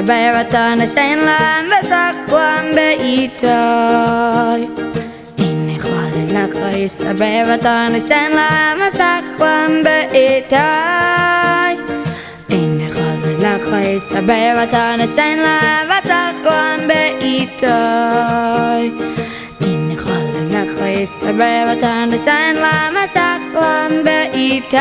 יסבר אתה נשן להם וסך להם באיתי אין יכול לך יסבר אתה נשן להם וסך להם באיתי אין יכול לך יסבר אתה נשן להם וסך להם באיתי אין יכול לך יסבר אתה נשן להם וסך להם באיתי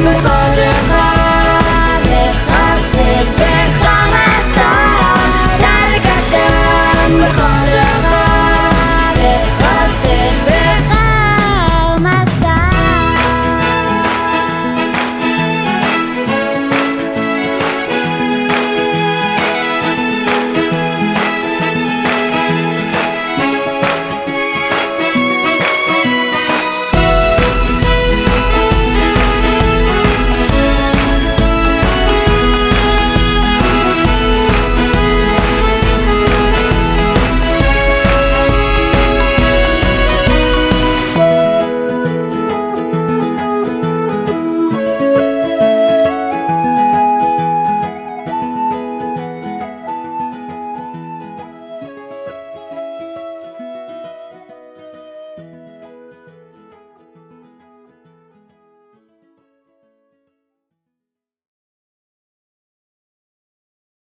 remember